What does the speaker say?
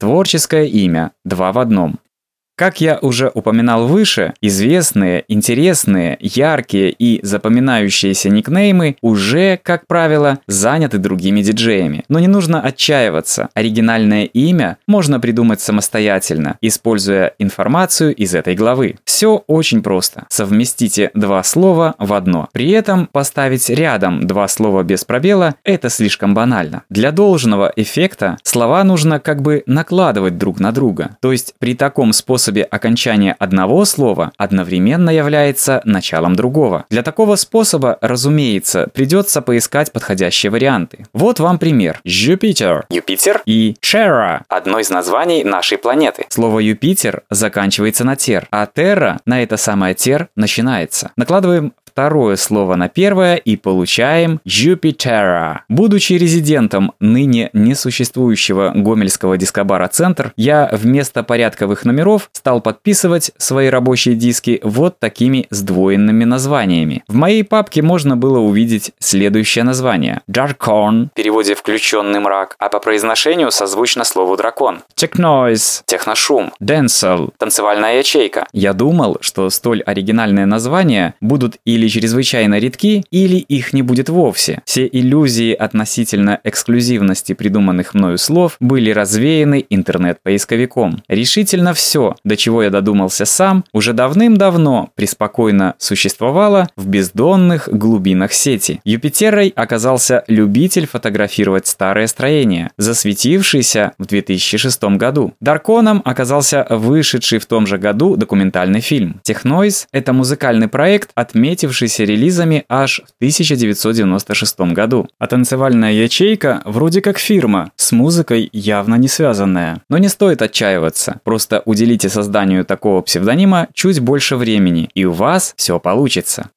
Творческое имя, два в одном. Как я уже упоминал выше, известные, интересные, яркие и запоминающиеся никнеймы уже, как правило, заняты другими диджеями. Но не нужно отчаиваться. Оригинальное имя можно придумать самостоятельно, используя информацию из этой главы. Все очень просто. Совместите два слова в одно. При этом поставить рядом два слова без пробела – это слишком банально. Для должного эффекта слова нужно как бы накладывать друг на друга. То есть при таком способе способе окончания одного слова одновременно является началом другого. Для такого способа, разумеется, придется поискать подходящие варианты. Вот вам пример. Юпитер. Юпитер и Terra – одно из названий нашей планеты. Слово Юпитер заканчивается на тер, а Terra на это самое тер начинается. Накладываем второе слово на первое и получаем Юпитера. Будучи резидентом ныне несуществующего гомельского дискобара «Центр», я вместо порядковых номеров стал подписывать свои рабочие диски вот такими сдвоенными названиями. В моей папке можно было увидеть следующее название. Darkon, в переводе «включенный мрак», а по произношению созвучно слову «дракон». Technoise, техношум. Denzel, танцевальная ячейка. Я думал, что столь оригинальные названия будут или чрезвычайно редки, или их не будет вовсе. Все иллюзии относительно эксклюзивности придуманных мною слов были развеяны интернет-поисковиком. Решительно все, до чего я додумался сам, уже давным-давно преспокойно существовало в бездонных глубинах сети. Юпитерой оказался любитель фотографировать старые строения, засветившийся в 2006 году. Дарконом оказался вышедший в том же году документальный фильм. Технойз – это музыкальный проект, отметивший запомнившийся релизами аж в 1996 году. А танцевальная ячейка вроде как фирма, с музыкой явно не связанная. Но не стоит отчаиваться, просто уделите созданию такого псевдонима чуть больше времени, и у вас все получится.